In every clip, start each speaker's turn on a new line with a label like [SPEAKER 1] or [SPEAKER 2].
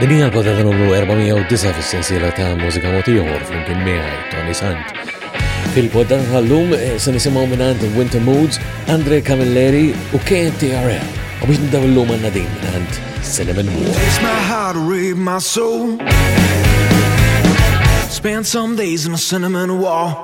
[SPEAKER 1] Din hija l-koda ta' numru 409 fis-sensiela ta' mużika motiħor flimkien miegħi Tony Sant. Fil-podda nħallum eh, se nisimgħu mingħand Winter Moods, Andre Camilleri u KTRL. U biex nibdew illum għandna din mingħand Cinnamon War.
[SPEAKER 2] It's my heart to read my soul. Spend some days in a cinnamon wall.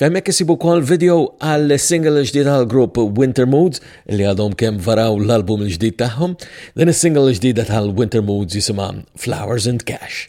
[SPEAKER 1] Hemmhekk isibu wkoll video għal single ġdid għal grupp Winter Moods li għadhom kemm varaw l-album il-ġdid tagħhom. Din is-single ġdida tal-Winter Moods jisimha Flowers and Cash.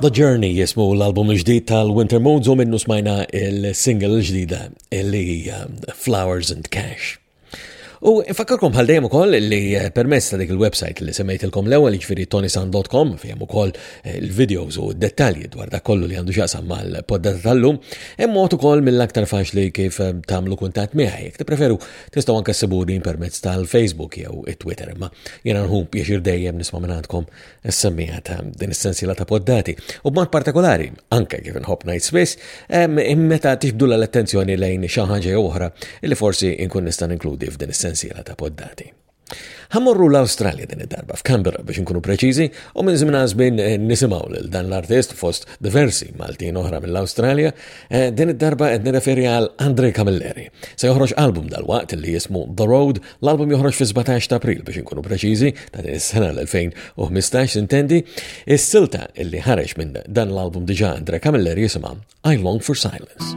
[SPEAKER 1] The
[SPEAKER 3] Journey jismu l-album il-ġdid tal-Winter Moods u minnu smajna il-single il-ġdida li hija Flowers and Cash. U fakkarkom bħal dejjem ukoll li eh, permess ta' dik il-website li semmejtilkom l-ewwel jiġifieri tonisan.com fejn ukoll eh, il-videos u dettalji dwar dak kollu li għandu x'jaqsam mal-poddata tal-lum, hemm mod ukoll mill-aktar faċli kif eh, tagħmlu kuntatt miegħi. Jekk tippreferu tistgħu anke ssibuni permezz tal-Facebook jew it-Twitter, imma jiena nħu pjaċir dejjem nisma' minn għandkom is-semmija ta' din is-sensiela ta' poddati u b'mod partikolari, anke kif inħobb ngħid spiss, meta tixbdula l-attenzjoni lejn xi ħaġa jew oħra li forsi nkun nista' inkludi f'din is-sensiela ta' poddati. Ħammorru l-Awstralja din id-darba f'Canberra biex inkunu preċiżi u minn żmien żmien eh, nisimgħu lil dan l-artist fost diversi Maltin oħra mill-Awstralja, eh, din id-darba qed nirreferi għal Andre Camilleri. Se joħroġ album dal-waqt li jismu The Road L-album joħroġ fi 17 ta' April biex inkunu preċiżi ta' din is-sena l-2015 intendi is-silta illi ħareġ minn dan l-album diġà Andre Camilleri jisimha I Long for Silence.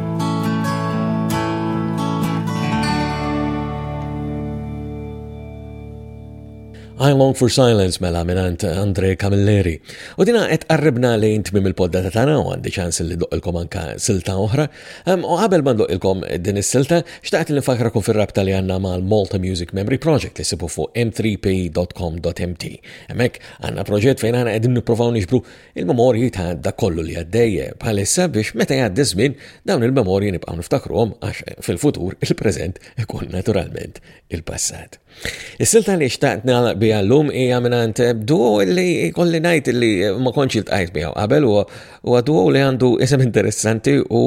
[SPEAKER 4] I
[SPEAKER 1] Long for Silence mela minant Andre Camilleri. U dina qed qarribna li jintmim il-podda ta' tana u għandi ċans li doqilkom anka silta oħra. U qabel ma doqilkom din is-silta, xtaqt li nfakrakom fir-rabta li għandna mal-Malta Music Memory Project li sibu fuq m3p.com.mt. Hemmhekk għandna proġett fejn aħna qegħdin nippruvaw nixbru il-memorji ta' da kollu li għaddej bħalissa biex meta jgħaddi żmien dawn il-memorji nibqgħu niftakruhom għax fil-futur il-preżent ikun naturalment il-passat. Is-silta li xtaqt nagħlaq biha llum hija mingħand duo li kolli ngħid li ma kontx iltqajt biha qabel huwa duo li għandu isem interessanti u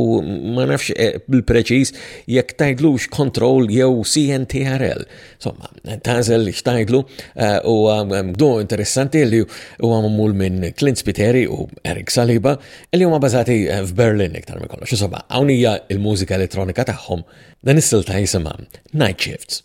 [SPEAKER 1] ma nafx eh, bil-preċiż jekk tgħidlux control jew CNTRL. Somma, tazel li xtajdlu eh, u għamdu eh, interessanti li u għamul minn Clint Spiteri u Eric Saliba li huma bazati eh, f'Berlin iktar me kollox. Insomma, għawnija il-mużika elettronika tagħhom dan is-silta jisimha Night Shifts.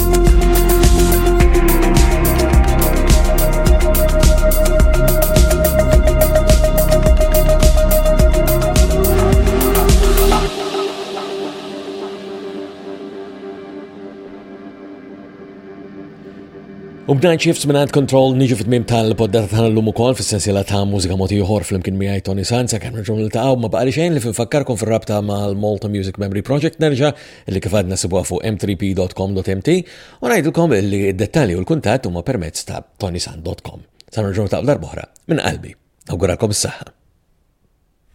[SPEAKER 1] U b'dan xift minnant kontrol niġu fit-mim tal-poddata ta' l-lum u kol fil-sensila ta' mużika moti uħor fl-imkien miħaj Tony Sanza, kan raġun l-taqaw ma baqali xejn li fil-fakkarkom fil-rabta ma' l-Malta Music Memory Project nerġa li kif għadna sibuha fuq m3p.com.mt u ngħidilkom li d-dettalji u l-kuntatt huma permezz ta' tonisan.com. Sa nerġgħu ta' darbohra minn qalbi. Awgurakom s-saħħa.